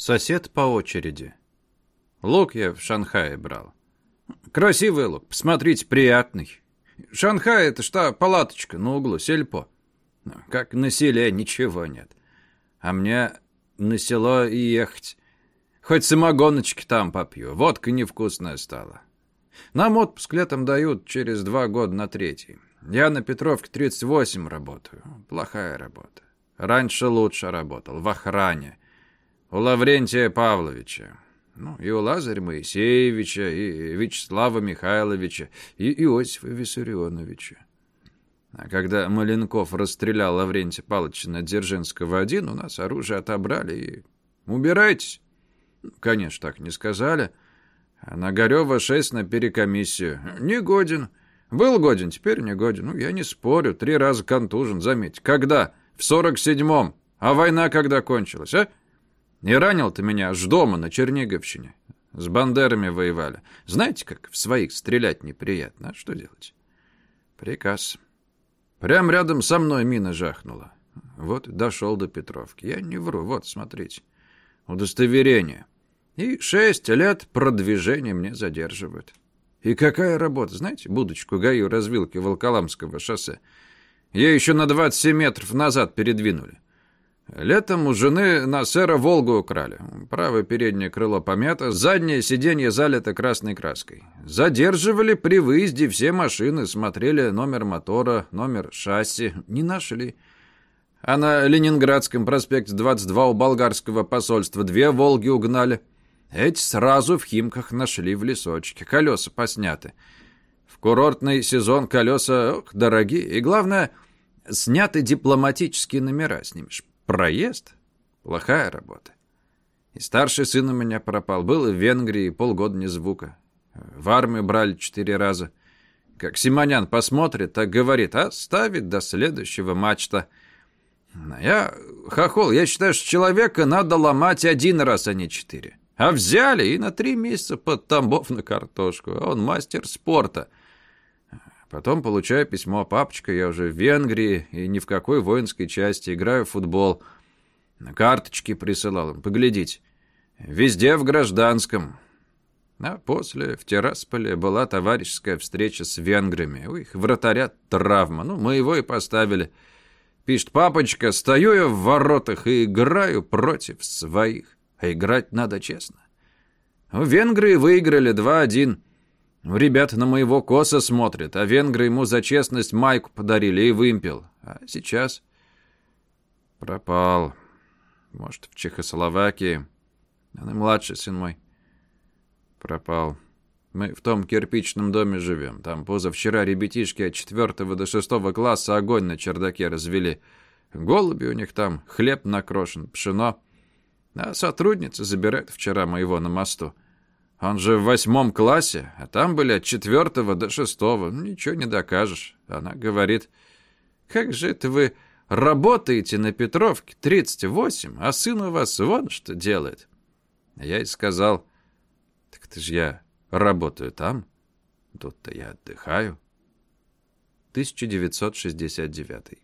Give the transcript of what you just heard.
Сосед по очереди. Лук я в Шанхае брал. Красивый лук, посмотрите, приятный. Шанхай — это что, палаточка на углу, сельпо. Как на селе ничего нет. А мне на село и ехать. Хоть самогоночки там попью, водка невкусная стала. Нам отпуск летом дают через два года на третий. Я на Петровке 38 работаю. Плохая работа. Раньше лучше работал, в охране. У Лаврентия Павловича. Ну, и у Лазаря Моисеевича, и Вячеслава Михайловича, и Иосифа Виссарионовича. А когда Маленков расстрелял Лаврентия Павловича на Дзержинского один, у нас оружие отобрали и... Убирайтесь. Конечно, так не сказали. А на Горёва шесть на перекомиссию. Не годен. Был годен, теперь не годен. Ну, я не спорю. Три раза контужен, заметь. Когда? В сорок седьмом. А война когда кончилась, а? Не ранил ты меня аж дома на Черниговщине. С бандерами воевали. Знаете, как в своих стрелять неприятно. А что делать? Приказ. Прям рядом со мной мина жахнула. Вот дошел до Петровки. Я не вру. Вот, смотрите. Удостоверение. И шесть лет продвижения мне задерживают. И какая работа, знаете, будочку гаю развилки Волколамского шоссе. Ее еще на 27 метров назад передвинули. Летом у жены на сэра Волгу украли. Правое переднее крыло помято, заднее сиденье залито красной краской. Задерживали при выезде все машины, смотрели номер мотора, номер шасси. Не нашли. А на Ленинградском проспекте 22 у болгарского посольства две «Волги» угнали. Эти сразу в Химках нашли в лесочке. Колеса посняты. В курортный сезон колеса ох, дорогие. И главное, сняты дипломатические номера снимешь. Проезд? Плохая работа. И старший сын у меня пропал. Был в Венгрии полгода не звука. В армию брали четыре раза. Как Симонян посмотрит, так говорит, оставит до следующего матча. Я хохол, я считаю, что человека надо ломать один раз, а не четыре. А взяли и на три месяца под Тамбов на картошку. Он мастер спорта. Потом получаю письмо. Папочка, я уже в Венгрии и ни в какой воинской части. Играю в футбол. Карточки присылал им. Поглядите. Везде в гражданском. А после в Террасполе была товарищеская встреча с венграми. У их вратаря травма. Ну, мы его и поставили. Пишет, папочка, стою я в воротах и играю против своих. А играть надо честно. В Венгрии выиграли 2-1. Ребята на моего коса смотрят, а венгры ему за честность майку подарили и вымпел. А сейчас пропал. Может, в Чехословакии. Он и младший сын мой пропал. Мы в том кирпичном доме живем. Там позавчера ребятишки от четвертого до шестого класса огонь на чердаке развели. Голуби у них там, хлеб накрошен, пшено. А сотрудница забирает вчера моего на мосту. Он же в восьмом классе, а там были от четвертого до шестого. Ничего не докажешь. Она говорит, как же это вы работаете на Петровке 38, а сын у вас вон что делает. Я ей сказал, так ты же я работаю там, тут-то я отдыхаю. 1969